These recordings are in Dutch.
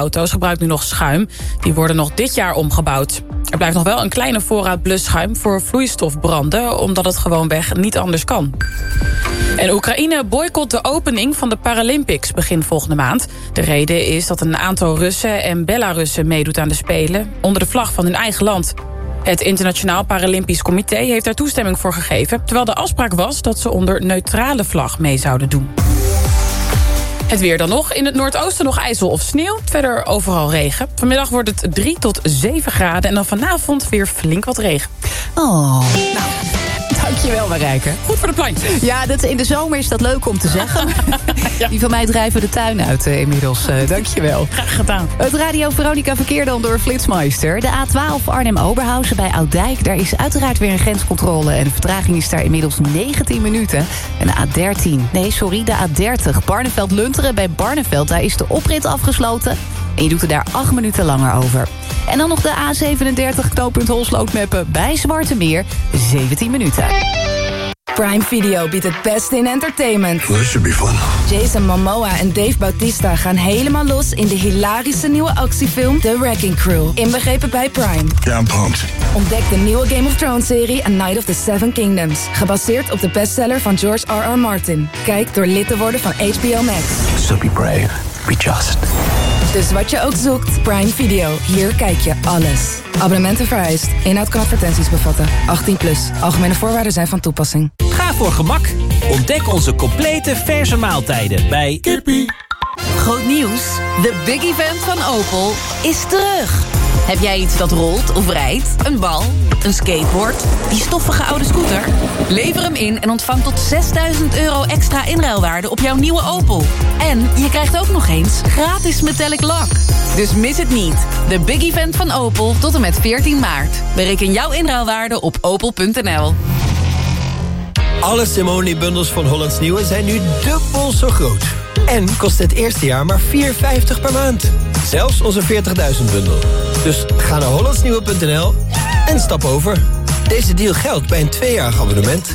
auto's gebruikt nu nog schuim. Die worden nog dit jaar omgebouwd. Er blijft nog wel een kleine voorraad blusschuim voor vloeistofbranden... omdat het gewoonweg niet anders kan. En Oekraïne boycott de opening van de Paralympics begin volgende maand. De reden is dat een aantal Russen en Belarussen meedoet aan de Spelen... onder de vlag van hun eigen land. Het Internationaal Paralympisch Comité heeft daar toestemming voor gegeven... terwijl de afspraak was dat ze onder neutrale vlag mee zouden doen. Het weer dan nog. In het noordoosten nog ijzel of sneeuw. Verder overal regen. Vanmiddag wordt het 3 tot 7 graden. En dan vanavond weer flink wat regen. Oh, nou... Dankjewel, Marijke. Goed voor de plantjes. Ja, dat, in de zomer is dat leuk om te zeggen. Die van mij drijven de tuin uit uh, inmiddels. Uh, dankjewel. Graag gedaan. Het Radio Veronica verkeer dan door Flitsmeister. De A12 Arnhem-Oberhausen bij Oudijk. Daar is uiteraard weer een grenscontrole. En de vertraging is daar inmiddels 19 minuten. En de A13, nee sorry, de A30 Barneveld-Lunteren bij Barneveld. Daar is de oprit afgesloten. En je doet er daar 8 minuten langer over. En dan nog de A37 knooppunt Holslootmeppen bij Zwarte Meer. 17 minuten. Prime Video biedt het beste in entertainment. This should be fun. Jason Momoa en Dave Bautista gaan helemaal los in de hilarische nieuwe actiefilm The Wrecking Crew. Inbegrepen bij Prime. Yeah, I'm pumped. Ontdek de nieuwe Game of Thrones serie A Night of the Seven Kingdoms. Gebaseerd op de bestseller van George R.R. Martin. Kijk door lid te worden van HBO Max. So be brave. Be just. Dus wat je ook zoekt, Prime Video. Hier kijk je alles. Abonnementen vereist. Inhoud kan advertenties bevatten. 18 plus. Algemene voorwaarden zijn van toepassing. Ga voor gemak. Ontdek onze complete verse maaltijden bij Kippie. Groot nieuws. De big event van Opel is terug. Heb jij iets dat rolt of rijdt? Een bal? Een skateboard? Die stoffige oude scooter? Lever hem in en ontvang tot 6000 euro extra inruilwaarde op jouw nieuwe Opel. En je krijgt ook nog eens gratis metallic lak. Dus mis het niet. De big event van Opel tot en met 14 maart. Bereken jouw inruilwaarde op opel.nl. Alle Simone-bundels van Hollands Nieuwe zijn nu dubbel zo groot. En kost het eerste jaar maar 4,50 per maand. Zelfs onze 40.000-bundel. Dus ga naar hollandsnieuwe.nl en stap over. Deze deal geldt bij een tweejarig abonnement.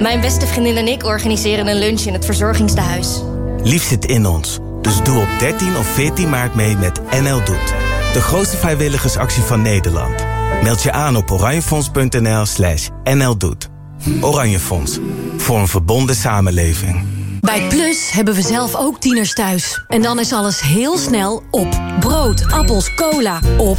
Mijn beste vriendin en ik organiseren een lunch in het verzorgingstehuis. Lief zit in ons. Dus doe op 13 of 14 maart mee met NL Doet. De grootste vrijwilligersactie van Nederland. Meld je aan op oranjefonds.nl slash nldoet. Oranje Fonds. Voor een verbonden samenleving. Bij Plus hebben we zelf ook tieners thuis. En dan is alles heel snel op. Brood, appels, cola, op.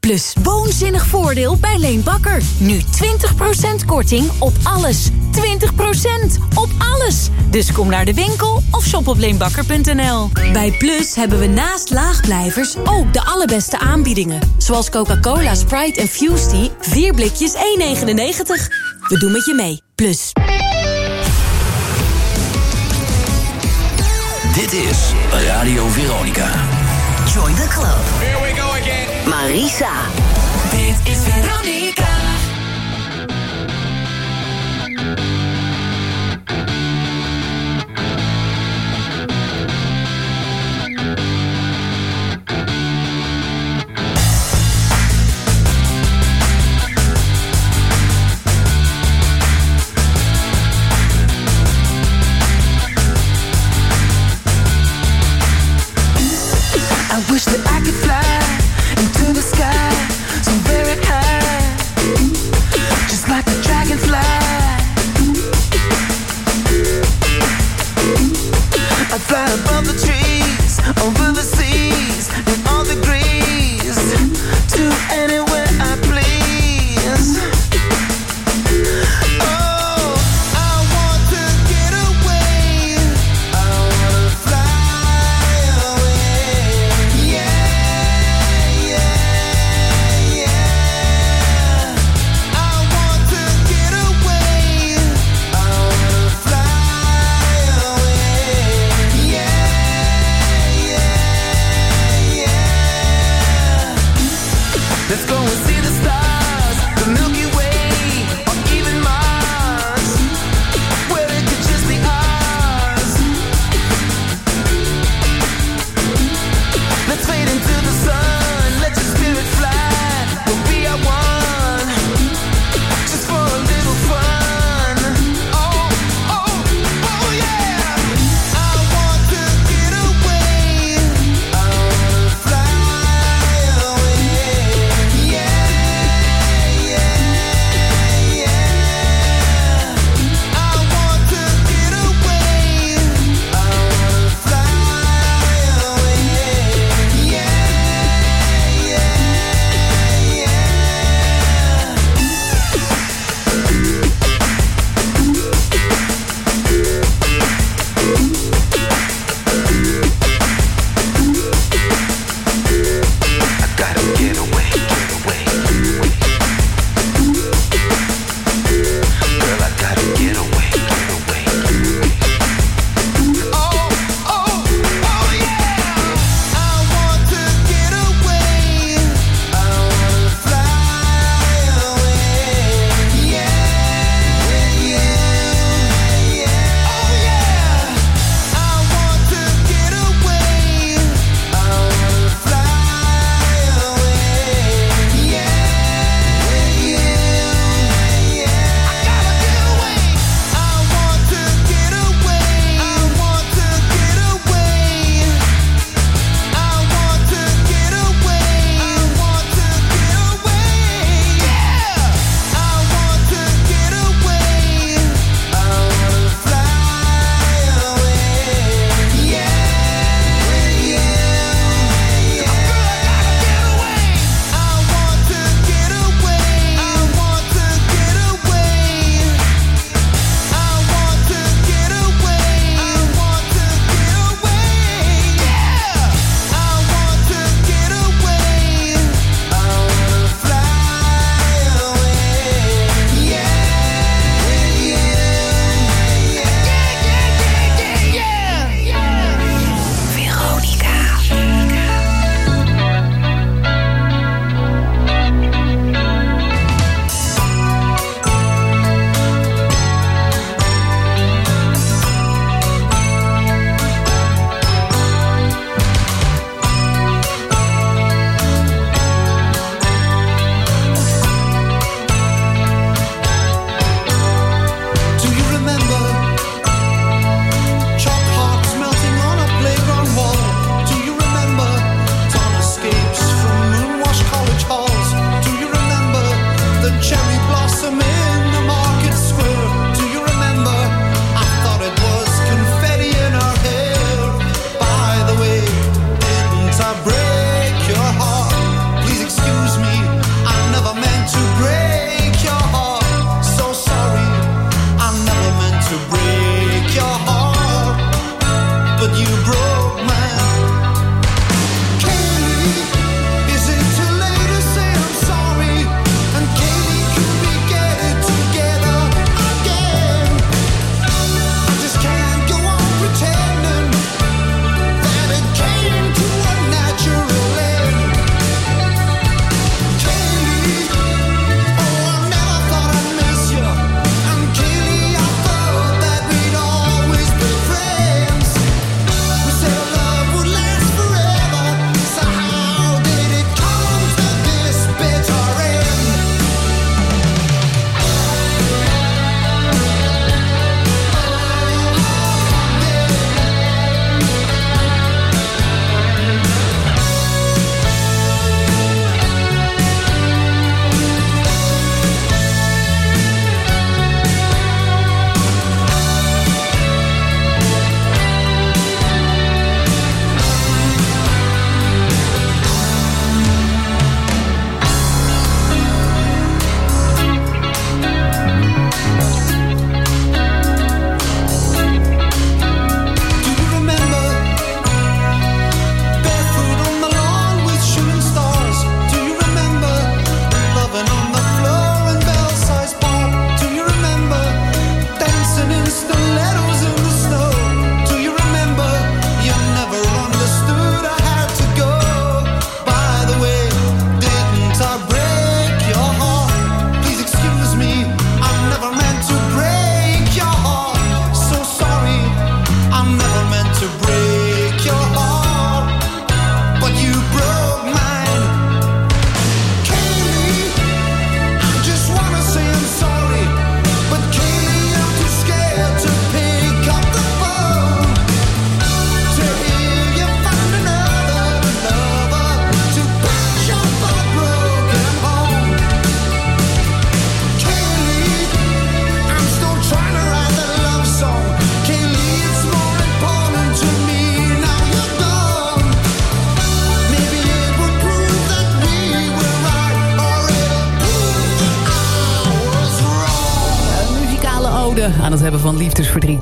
Plus woonzinnig voordeel bij Leen Bakker. Nu 20% korting op alles. 20% op alles. Dus kom naar de winkel of shop op leenbakker.nl. Bij Plus hebben we naast laagblijvers ook de allerbeste aanbiedingen. Zoals Coca-Cola, Sprite en Fusty. 4 blikjes 1,99. We doen met je mee. Plus. Dit is Radio Veronica. Join the club. Here we go again. Marisa. Dit is Veronica.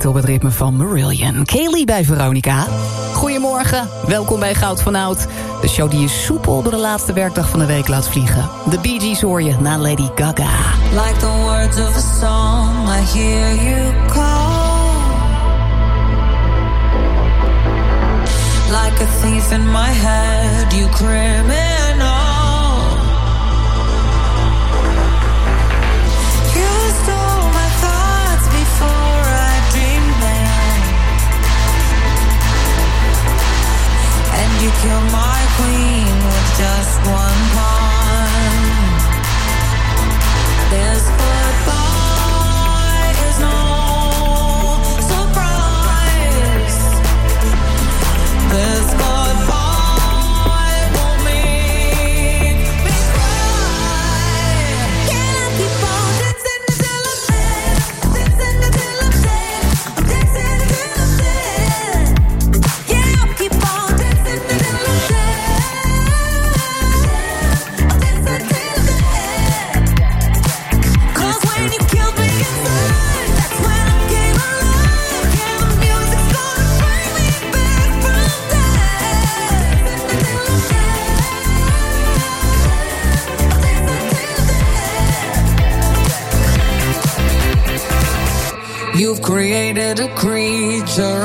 op het ritme van Marillion. Kaylee bij Veronica. Goedemorgen, welkom bij Goud van Oud. De show die je soepel door de laatste werkdag van de week laat vliegen. De Bee Gees hoor je na Lady Gaga. Like the words of a song, I hear you call. Like a thief in my head, you. you're my queen. A creature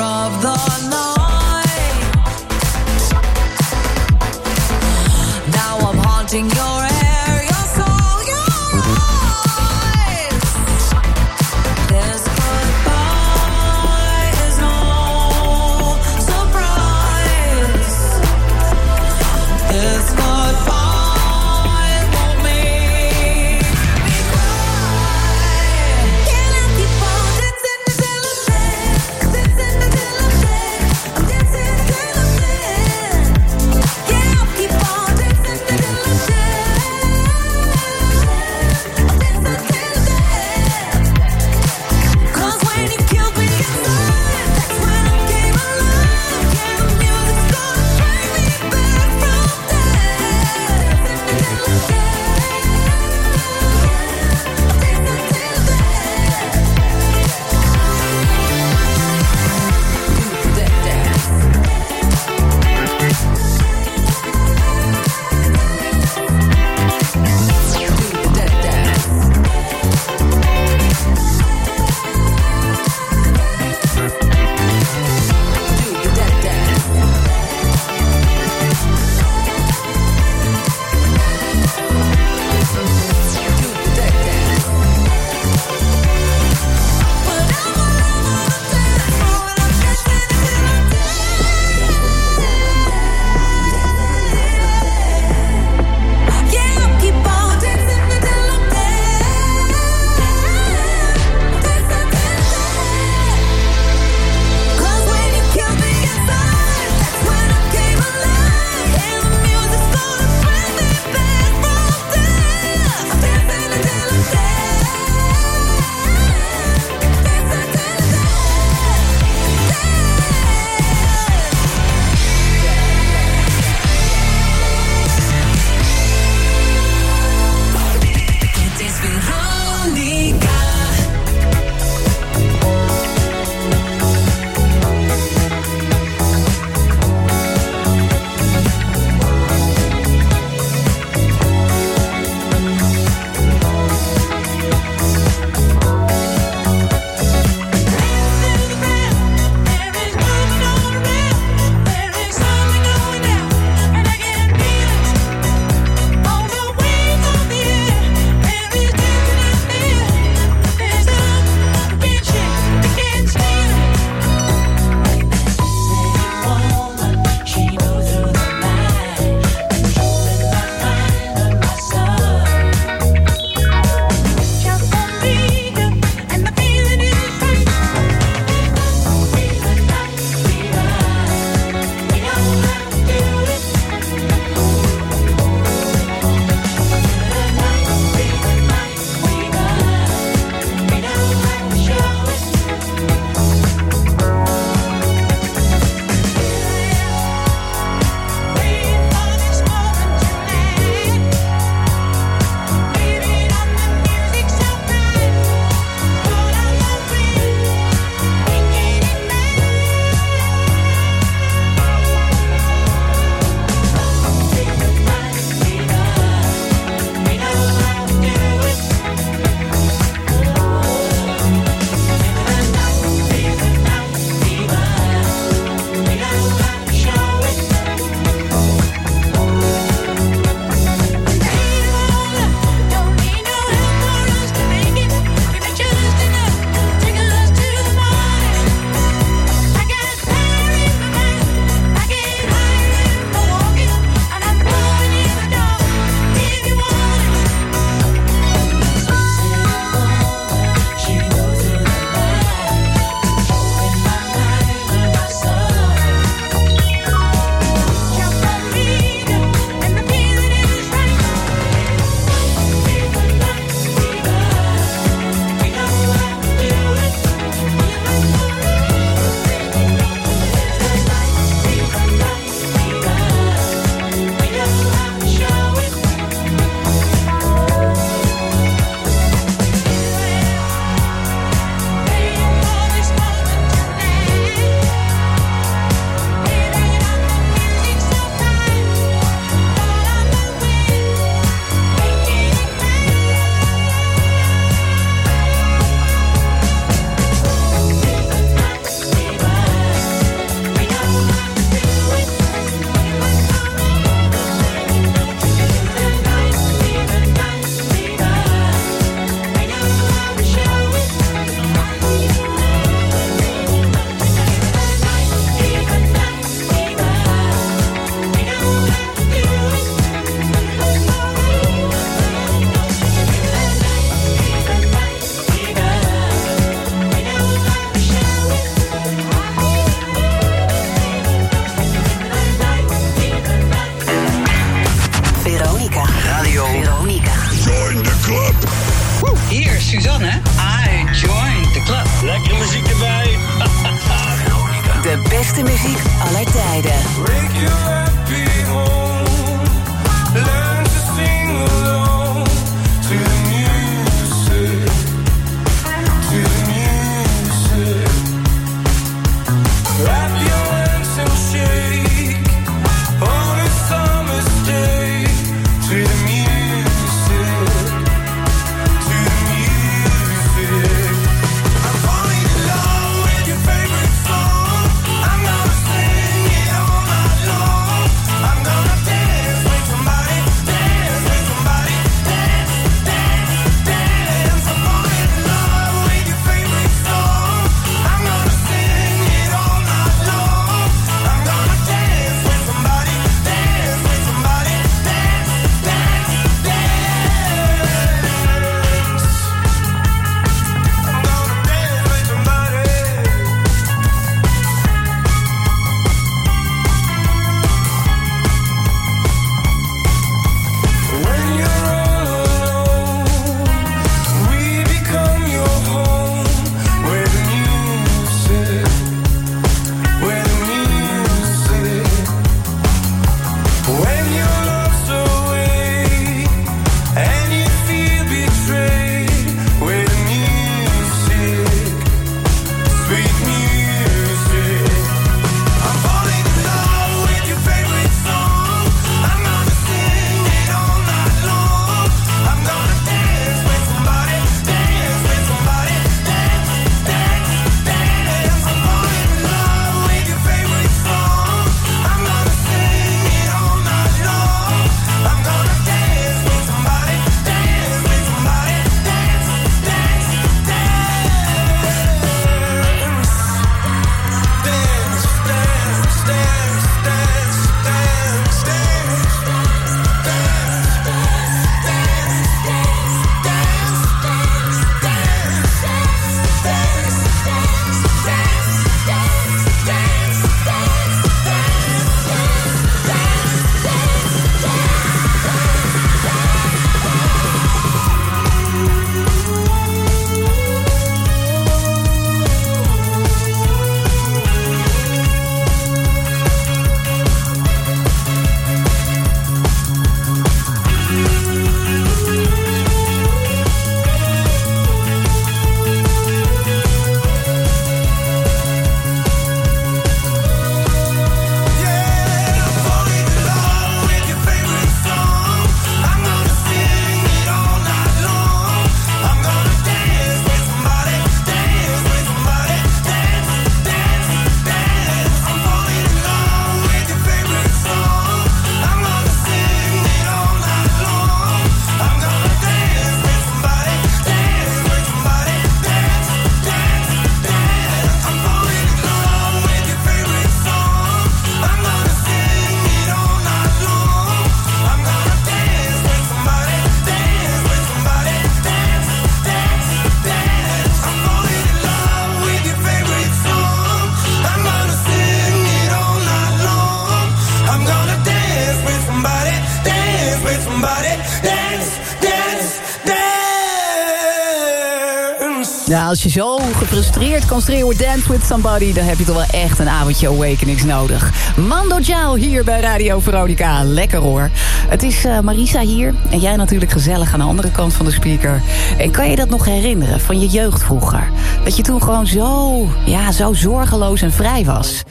als je zo gefrustreerd kan schreeuwen Dance With Somebody... dan heb je toch wel echt een avondje Awakenings nodig. Mando Ciao hier bij Radio Veronica. Lekker hoor. Het is eh, Marisa hier en jij natuurlijk gezellig aan de andere kant van de speaker. En kan je dat nog herinneren van je jeugd vroeger? Dat je toen gewoon zo, ja, zo zorgeloos en vrij was.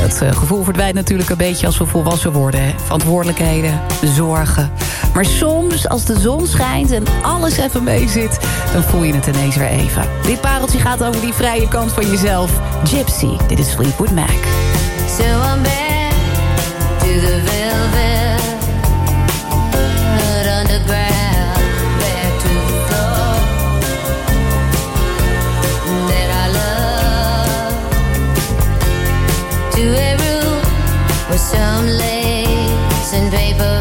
Dat eh, gevoel verdwijnt natuurlijk een beetje als we volwassen worden. Verantwoordelijkheden, zorgen. Maar soms, als de zon schijnt en alles even mee zit... dan voel je het ineens weer even. Dit pareltje gaat over die vrije kant van jezelf. Gypsy, dit is Fleetwood Mac. So I'm back to the velvet underground, to I love, a room with some lace and paper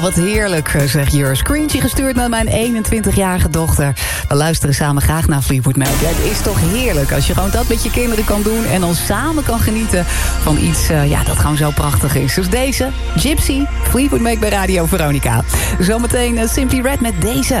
Wat heerlijk, zegt Jur. Screentje gestuurd naar mijn 21-jarige dochter. We luisteren samen graag naar Fleetwood Mac. Ja, het is toch heerlijk als je gewoon dat met je kinderen kan doen... en dan samen kan genieten van iets eh, ja, dat gewoon zo prachtig is. Dus deze, Gypsy, Fleetwood Mac bij Radio Veronica. Zometeen uh, Simply Red met deze.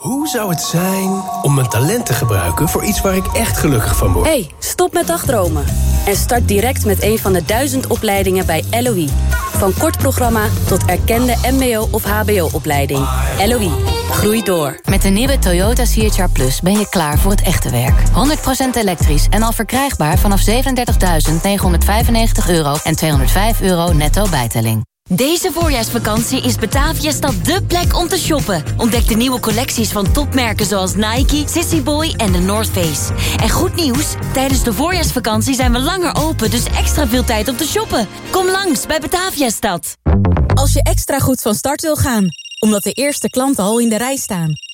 Hoe zou het zijn om mijn talent te gebruiken voor iets waar ik echt gelukkig van word? Hey, stop met dagdromen. En start direct met een van de duizend opleidingen bij LOE. Van kort programma tot erkende mbo- of hbo-opleiding. LOE, groei door. Met de nieuwe Toyota CHR Plus ben je klaar voor het echte werk. 100% elektrisch en al verkrijgbaar vanaf 37.995 euro en 205 euro netto bijtelling. Deze voorjaarsvakantie is Bataviastad dé plek om te shoppen. Ontdek de nieuwe collecties van topmerken zoals Nike, Sissy Boy en de North Face. En goed nieuws, tijdens de voorjaarsvakantie zijn we langer open... dus extra veel tijd om te shoppen. Kom langs bij Bataviastad. Als je extra goed van start wil gaan, omdat de eerste klanten al in de rij staan...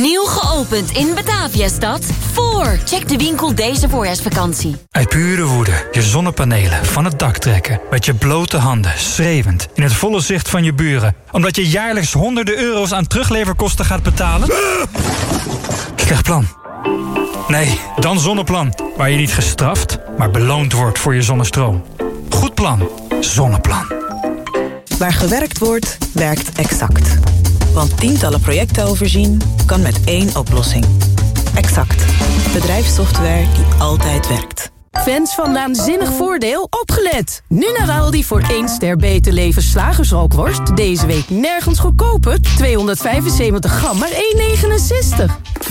Nieuw geopend in Bataviastad. Voor. Check de winkel deze voorjaarsvakantie. Uit pure woede je zonnepanelen van het dak trekken. Met je blote handen, schreeuwend, in het volle zicht van je buren. Omdat je jaarlijks honderden euro's aan terugleverkosten gaat betalen? Slecht plan. Nee, dan Zonneplan. Waar je niet gestraft, maar beloond wordt voor je zonnestroom. Goed plan. Zonneplan. Waar gewerkt wordt, werkt exact. Want tientallen projecten overzien kan met één oplossing. Exact. Bedrijfssoftware die altijd werkt. Fans van Naanzinnig Voordeel, opgelet! Nu naar Aldi voor 1 ster beter leven slagersrookworst. Deze week nergens goedkoper. 275 gram, maar 1,69.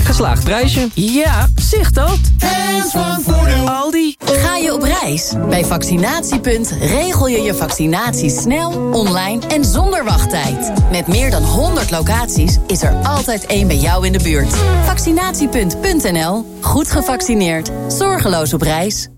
Geslaagd prijsje. Ja, zicht dat. Fans van Voordeel. Aldi. Ga je op reis? Bij Vaccinatiepunt regel je je vaccinatie snel, online en zonder wachttijd. Met meer dan 100 locaties is er altijd één bij jou in de buurt. Vaccinatiepunt.nl. Goed gevaccineerd. Zorgeloos op reis.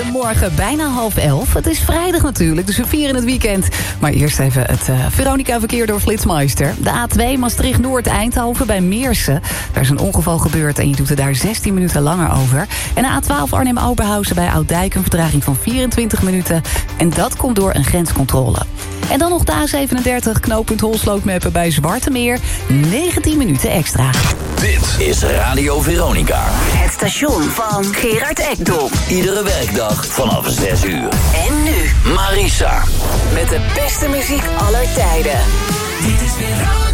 Goedemorgen. Bijna half elf. Het is vrijdag natuurlijk, dus we vieren het weekend. Maar eerst even het uh, Veronica-verkeer door Flitsmeister. De A2 Maastricht-Noord-Eindhoven bij Meersen. Daar is een ongeval gebeurd en je doet er daar 16 minuten langer over. En de A12 Arnhem-Oberhausen bij Oudijk een vertraging van 24 minuten. En dat komt door een grenscontrole. En dan nog de A37 knooppunt Holslootmeppen bij Zwarte Meer. 19 minuten extra. Dit is Radio Veronica. Het station van Gerard Ekdom. Iedere werkdag vanaf 6 uur. En nu Marisa. met de beste muziek aller tijden. Dit is Veronica.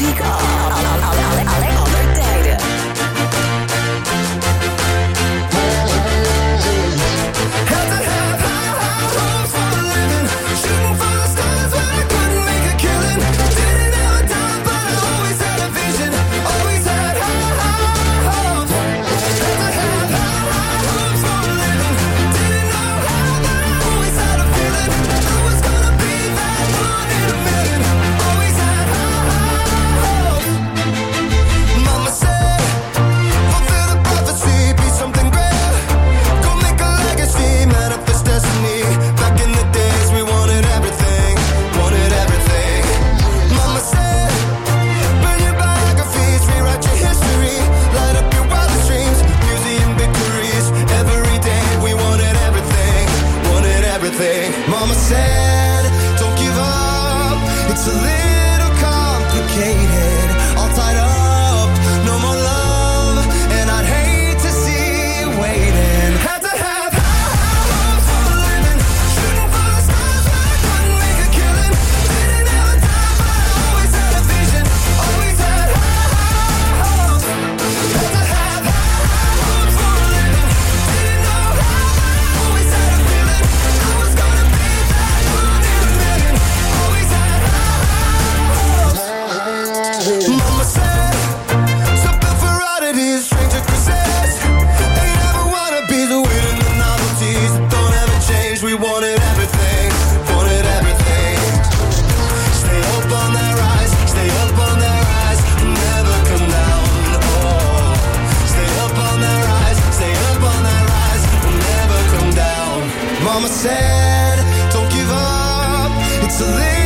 muziek aller, aller, aller, aller tijden. mama said, don't give up, it's a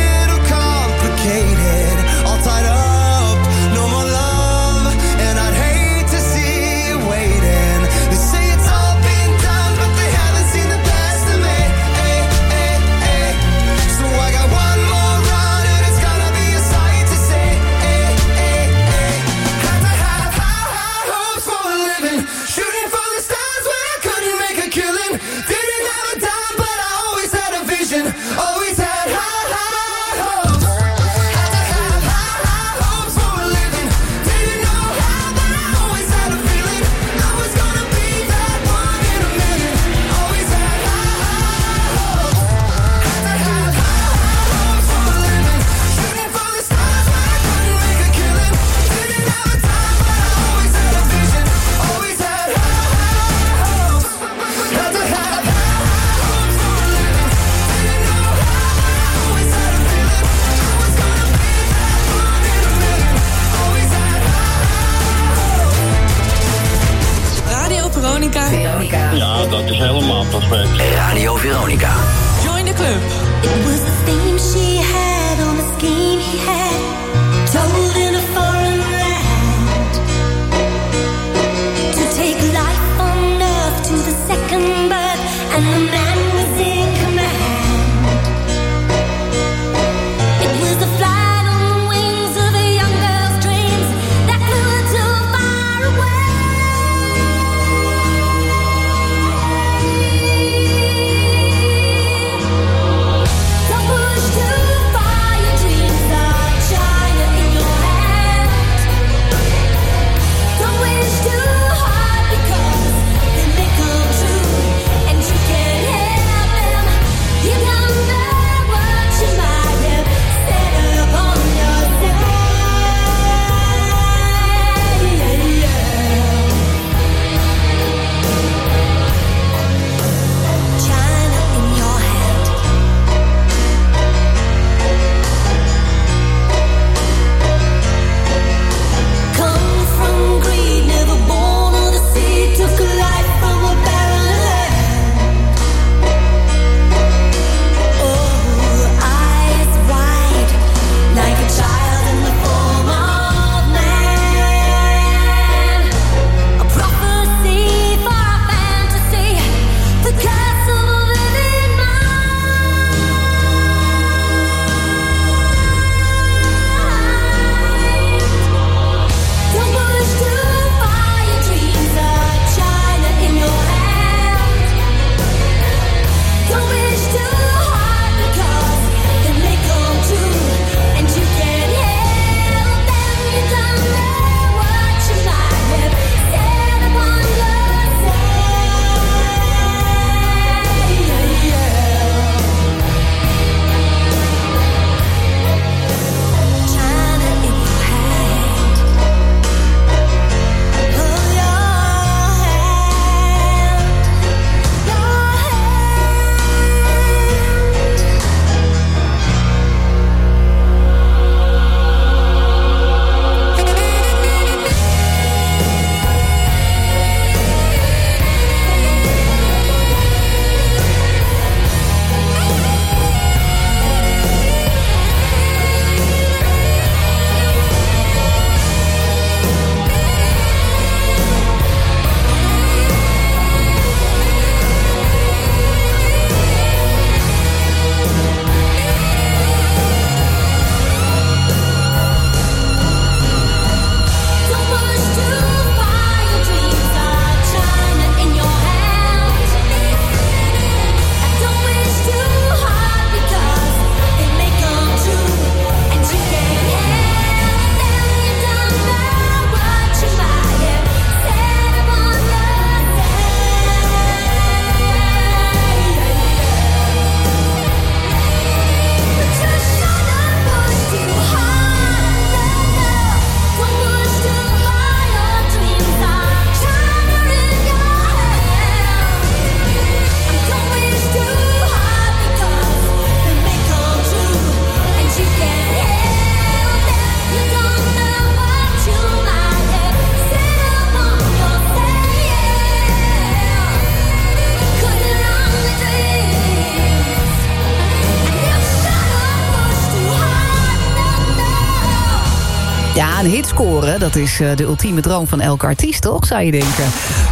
dat is eh, de ultieme droom van elke artiest, toch? Zou je denken.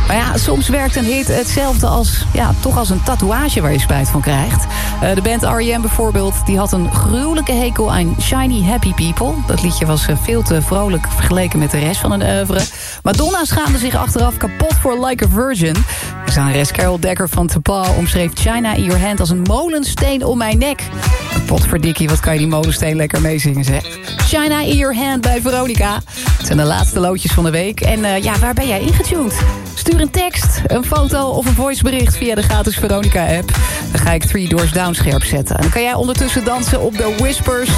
Maar ja, soms werkt een hit hetzelfde als, ja, toch als een tatoeage waar je spijt van krijgt. Eh, de band R.E.M. bijvoorbeeld, die had een gruwelijke hekel aan Shiny Happy People. Dat liedje was eh, veel te vrolijk vergeleken met de rest van hun oeuvre. Madonna schaamde zich achteraf kapot voor Like a Virgin. Zangeres Carol Decker van Tapa omschreef China in Your Hand als een molensteen om mijn nek. Potverdikkie, wat kan je die molensteen lekker meezingen, zeg. China in Your Hand bij Veronica. Het zijn de laatste loodjes van de week. En uh, ja, waar ben jij ingetuned? Stuur een tekst, een foto of een voicebericht via de gratis Veronica-app. Dan ga ik Three Doors Down scherp zetten. En dan kan jij ondertussen dansen op de Whispers...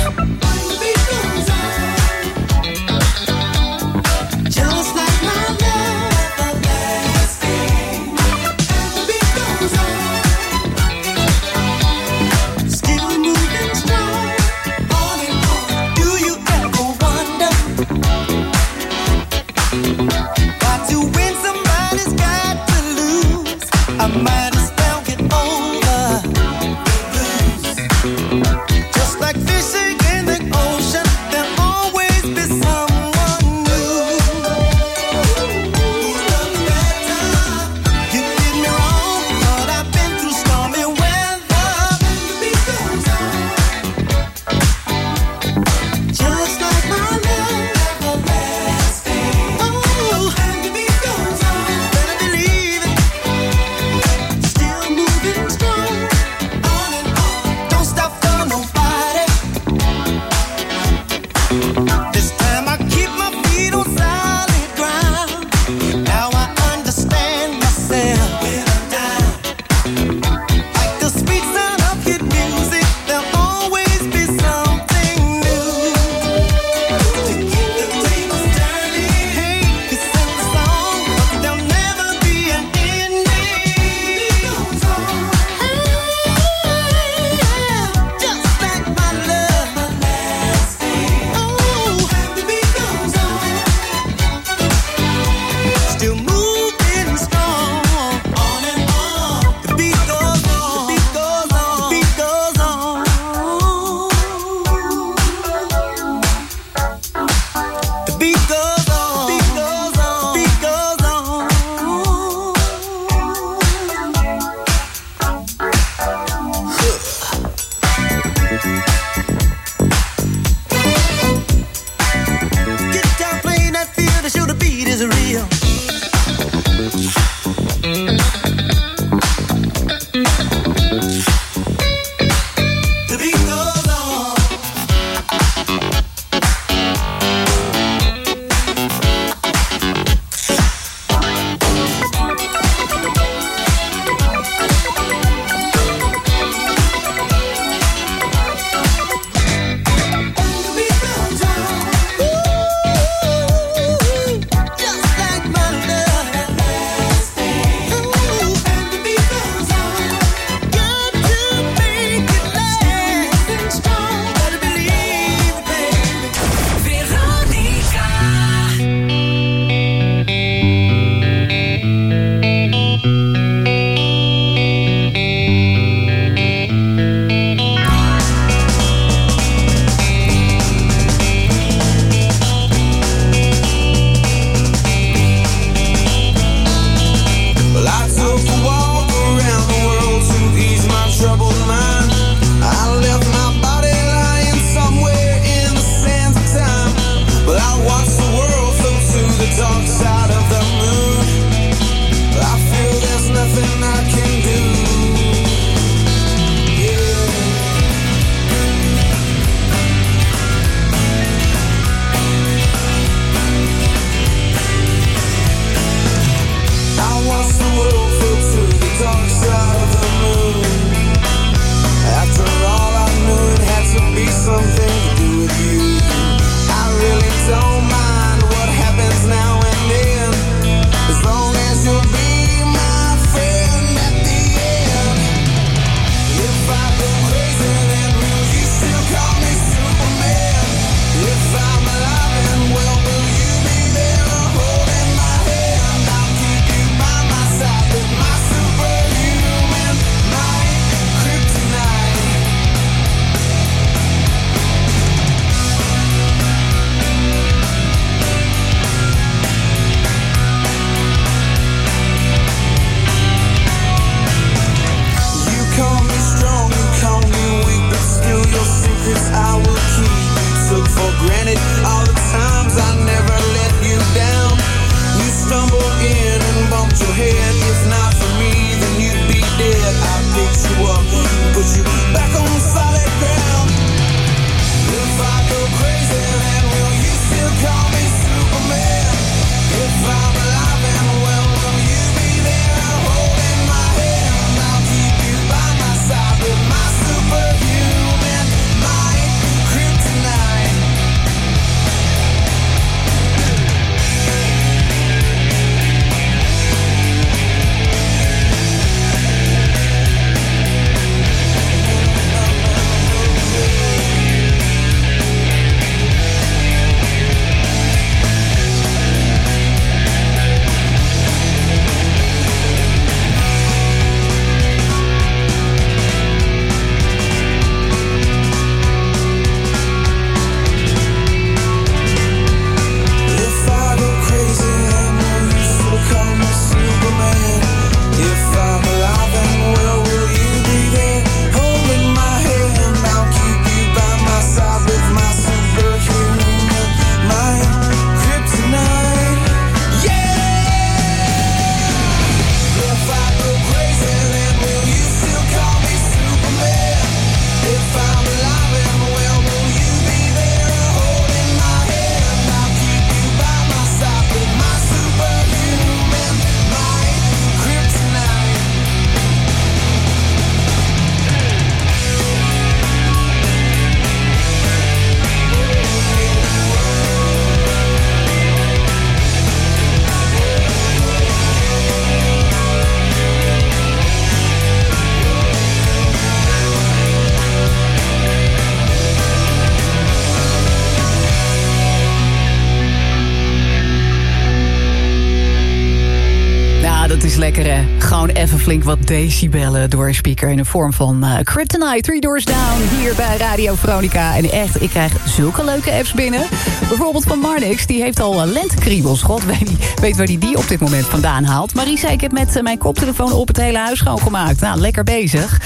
flink wat decibellen door een speaker... in de vorm van uh, Kryptonite, Three Doors Down... hier bij Radio Veronica. En echt, ik krijg zulke leuke apps binnen. Bijvoorbeeld van Marnix, die heeft al uh, lentekriebels. God weet, weet waar die, die op dit moment vandaan haalt. Marisa, ik heb met uh, mijn koptelefoon op het hele huis schoongemaakt. Nou, lekker bezig.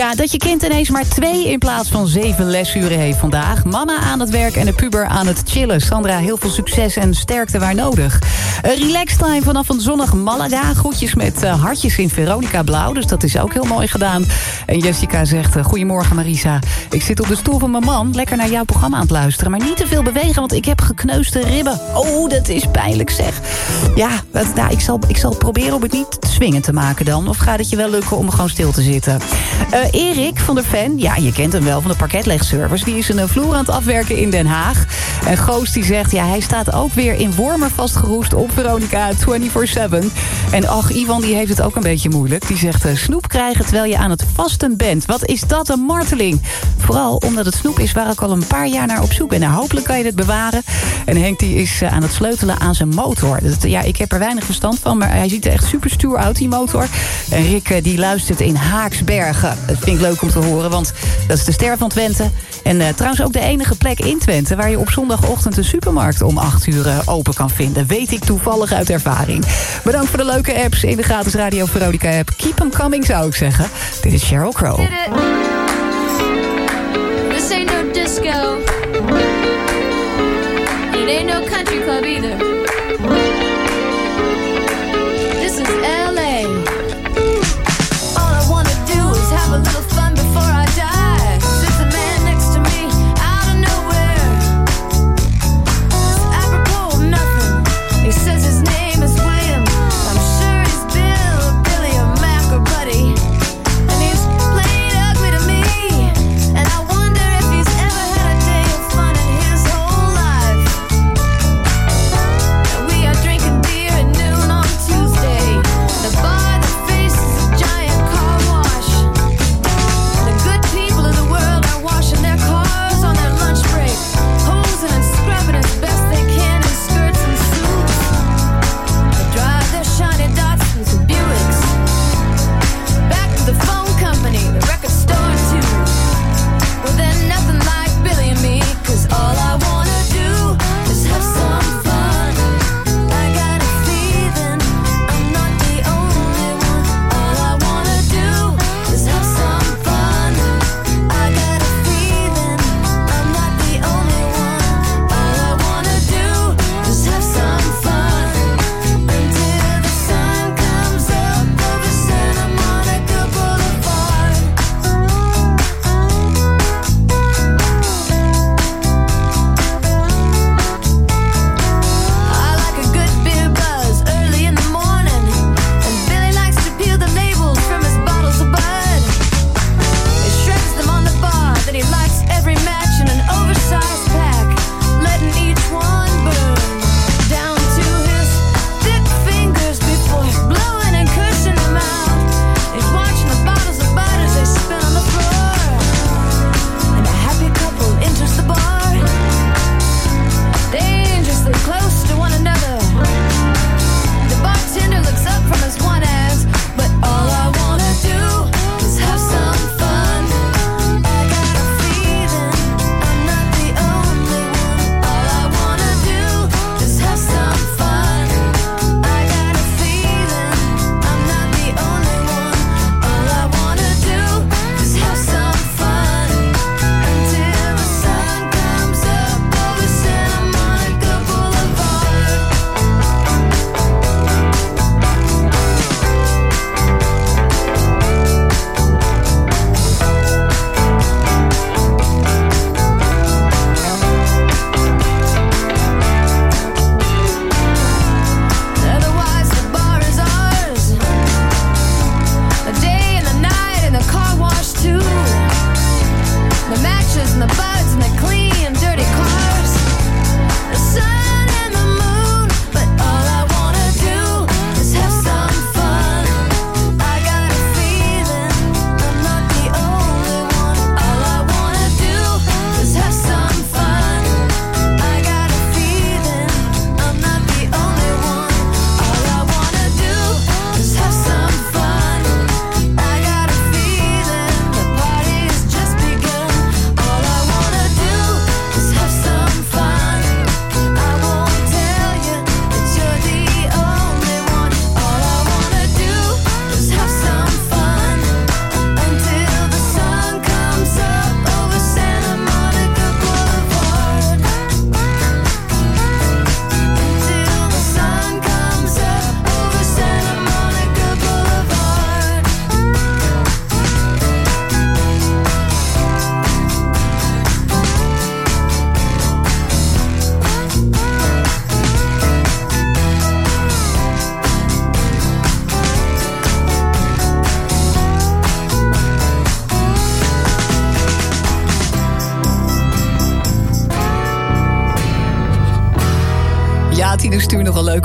Ja, dat je kind ineens maar twee in plaats van zeven lesuren heeft vandaag. Mama aan het werk en de puber aan het chillen. Sandra, heel veel succes en sterkte waar nodig. Een relax time vanaf een zonnig Malaga. Groetjes met uh, hartjes in Veronica Blauw. Dus dat is ook heel mooi gedaan. En Jessica zegt, uh, goedemorgen Marisa. Ik zit op de stoel van mijn man. Lekker naar jouw programma aan het luisteren. Maar niet te veel bewegen, want ik heb gekneusde ribben. Oh, dat is pijnlijk zeg. Ja, nou, ik, zal, ik zal proberen om het niet te swingen te maken dan. Of gaat het je wel lukken om gewoon stil te zitten? Uh, Erik van der Ven, ja, je kent hem wel van de parketlegservice. Die is een vloer aan het afwerken in Den Haag. En Goos die zegt, ja, hij staat ook weer in Wormer vastgeroest op Veronica 24-7. En ach, Ivan die heeft het ook een beetje moeilijk. Die zegt uh, snoep krijgen terwijl je aan het vasten bent. Wat is dat een marteling? Vooral omdat het snoep is waar ik al een paar jaar naar op zoek ben. Nou, hopelijk kan je het bewaren. En Henk die is uh, aan het sleutelen aan zijn motor. Ja, ik heb er weinig verstand van, maar hij ziet er echt super stoer uit, die motor. En Rick die luistert in Haaksbergen. Vind ik leuk om te horen, want dat is de ster van Twente. En uh, trouwens ook de enige plek in Twente... waar je op zondagochtend een supermarkt om 8 uur uh, open kan vinden. Weet ik toevallig uit ervaring. Bedankt voor de leuke apps in de gratis Radio Veronica app. Keep them coming, zou ik zeggen. Dit is Sheryl Crow. This ain't no disco. It ain't no country club either.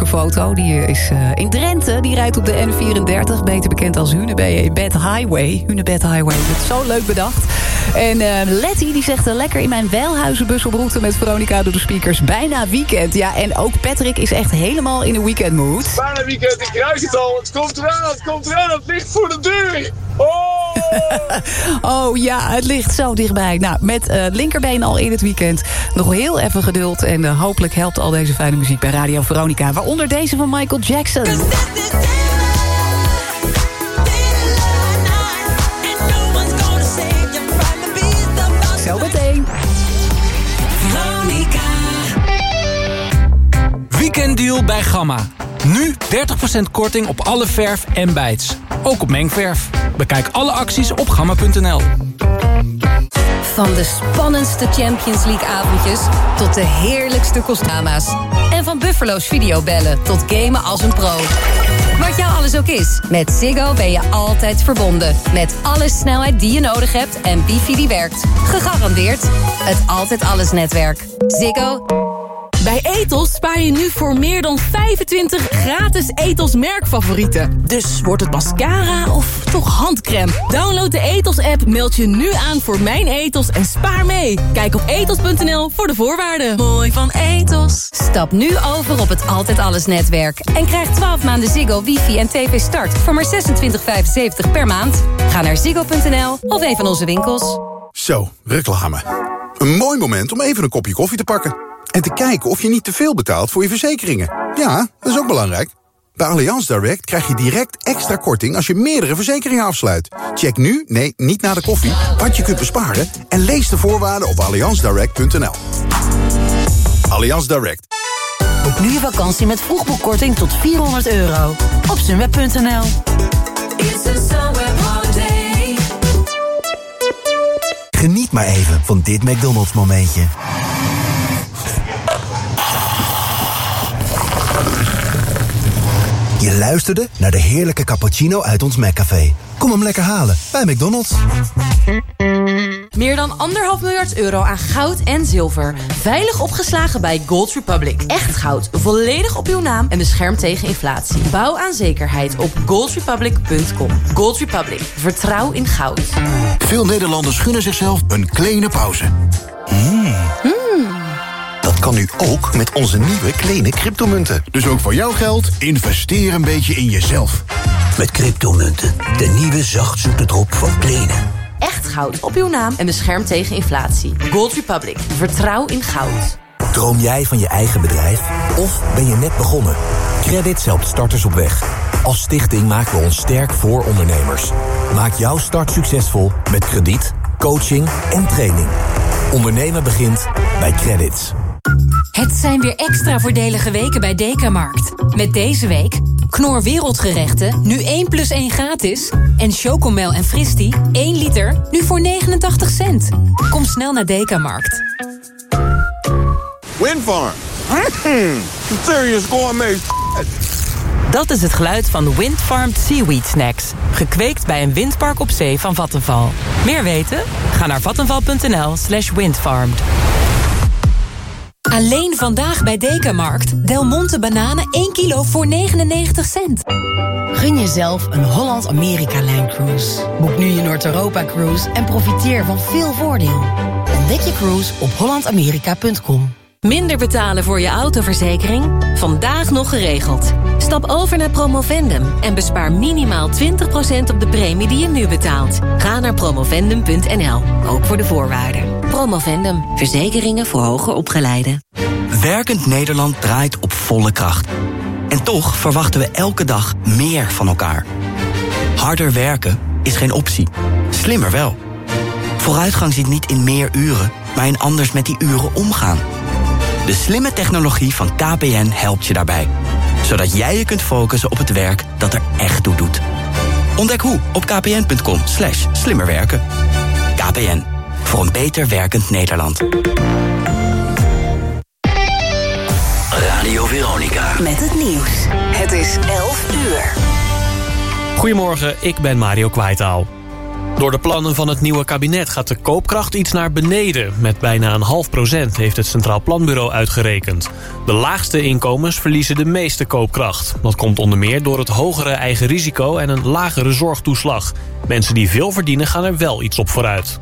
Foto. Die is eh, in Drenthe. Die rijdt op de N34, beter bekend als Hunebed Highway. Hunebed Highway, dat is zo leuk bedacht. En eh, Letty die zegt eh, lekker in mijn Welhuizenbus op route met Veronica door de speakers. Bijna weekend. Ja, en ook Patrick is echt helemaal in de weekendmood. Bijna weekend, ik ruik het al. Het komt eraan, het komt eraan. Het ligt voor de deur. Oh! ja, het ligt zo dichtbij. Nou, met eh, linkerbeen al in het weekend. Nog heel even geduld. En eh, hopelijk helpt al deze fijne muziek bij Radio Veronica. Waaronder deze van Michael Jackson. Zo meteen. Weekenddeal bij Gamma. Nu 30% korting op alle verf en bijts. Ook op mengverf. Bekijk alle acties op gamma.nl. Van de spannendste Champions League avondjes tot de heerlijkste kostama's. En van Buffalo's videobellen tot gamen als een pro. Wat jou alles ook is, met Ziggo ben je altijd verbonden. Met alle snelheid die je nodig hebt en wifi die werkt. Gegarandeerd het Altijd Alles netwerk. Ziggo. Bij Etos spaar je nu voor meer dan 25 gratis Etos merkfavorieten. Dus wordt het mascara of toch handcrème? Download de Etos-app, meld je nu aan voor Mijn Etos en spaar mee. Kijk op etos.nl voor de voorwaarden. Mooi van Etos. Stap nu over op het Altijd Alles netwerk. En krijg 12 maanden Ziggo, wifi en tv start voor maar 26,75 per maand. Ga naar ziggo.nl of een van onze winkels. Zo, reclame. Een mooi moment om even een kopje koffie te pakken. En te kijken of je niet te veel betaalt voor je verzekeringen. Ja, dat is ook belangrijk. Bij Allianz Direct krijg je direct extra korting als je meerdere verzekeringen afsluit. Check nu, nee, niet na de koffie, wat je kunt besparen... en lees de voorwaarden op allianzdirect.nl. Allianz Direct. Boek nu je vakantie met vroegboekkorting tot 400 euro. Op sunweb.nl Geniet maar even van dit McDonald's momentje. Je luisterde naar de heerlijke cappuccino uit ons McCafé. Kom hem lekker halen bij McDonald's. Meer dan anderhalf miljard euro aan goud en zilver. Veilig opgeslagen bij Gold Republic. Echt goud, volledig op uw naam en beschermd tegen inflatie. Bouw aan zekerheid op goldrepublic.com. Gold Republic, vertrouw in goud. Veel Nederlanders gunnen zichzelf een kleine pauze. Mm. Dat kan nu ook met onze nieuwe kleine cryptomunten. Dus ook voor jouw geld, investeer een beetje in jezelf. Met cryptomunten, de nieuwe zachtzoete drop van Kleene. Echt goud op uw naam en beschermd tegen inflatie. Gold Republic, vertrouw in goud. Droom jij van je eigen bedrijf? Of ben je net begonnen? Credits helpt starters op weg. Als stichting maken we ons sterk voor ondernemers. Maak jouw start succesvol met krediet, coaching en training. Ondernemen begint bij Credits. Het zijn weer extra voordelige weken bij Dekamarkt. Met deze week Knor Wereldgerechten, nu 1 plus 1 gratis. En Chocomel en Fristi, 1 liter, nu voor 89 cent. Kom snel naar Dekamarkt. Windfarm. Mm, serious gourmet. Dat is het geluid van de Windfarmed Seaweed Snacks. Gekweekt bij een windpark op zee van Vattenval. Meer weten? Ga naar vattenval.nl slash windfarmed. Alleen vandaag bij Dekamarkt. Del Monte bananen 1 kilo voor 99 cent. Gun jezelf een Holland-Amerika-lijncruise. Boek nu je Noord-Europa-cruise en profiteer van veel voordeel. Ontdek je cruise op hollandamerika.com. Minder betalen voor je autoverzekering? Vandaag nog geregeld. Stap over naar Promovendum en bespaar minimaal 20% op de premie die je nu betaalt. Ga naar promovendum.nl, ook voor de voorwaarden. Promovendum, verzekeringen voor hoger opgeleiden. Werkend Nederland draait op volle kracht. En toch verwachten we elke dag meer van elkaar. Harder werken is geen optie. Slimmer wel. Vooruitgang zit niet in meer uren, maar in anders met die uren omgaan. De slimme technologie van KPN helpt je daarbij. Zodat jij je kunt focussen op het werk dat er echt toe doet. Ontdek hoe op kpn.com slash slimmerwerken. KPN, voor een beter werkend Nederland. Radio Veronica. Met het nieuws. Het is 11 uur. Goedemorgen, ik ben Mario Kwaitaal. Door de plannen van het nieuwe kabinet gaat de koopkracht iets naar beneden. Met bijna een half procent heeft het Centraal Planbureau uitgerekend. De laagste inkomens verliezen de meeste koopkracht. Dat komt onder meer door het hogere eigen risico en een lagere zorgtoeslag. Mensen die veel verdienen gaan er wel iets op vooruit.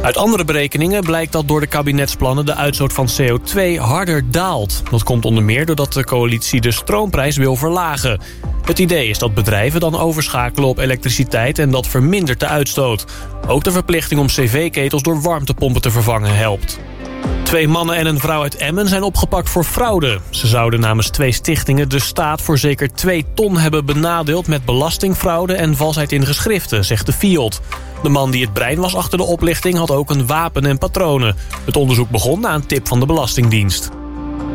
Uit andere berekeningen blijkt dat door de kabinetsplannen de uitstoot van CO2 harder daalt. Dat komt onder meer doordat de coalitie de stroomprijs wil verlagen. Het idee is dat bedrijven dan overschakelen op elektriciteit en dat vermindert de uitstoot. Ook de verplichting om cv-ketels door warmtepompen te vervangen helpt. Twee mannen en een vrouw uit Emmen zijn opgepakt voor fraude. Ze zouden namens twee stichtingen de staat voor zeker 2 ton hebben benadeeld... met belastingfraude en valsheid in geschriften, zegt de FIOD. De man die het brein was achter de oplichting had ook een wapen en patronen. Het onderzoek begon na een tip van de Belastingdienst.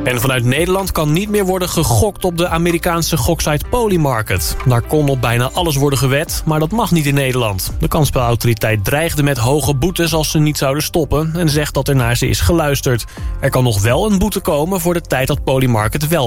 En vanuit Nederland kan niet meer worden gegokt op de Amerikaanse goksite Polymarket. Daar kon op bijna alles worden gewet, maar dat mag niet in Nederland. De kansspelautoriteit dreigde met hoge boetes als ze niet zouden stoppen... en zegt dat er naar ze is geluisterd. Er kan nog wel een boete komen voor de tijd dat Polymarket wel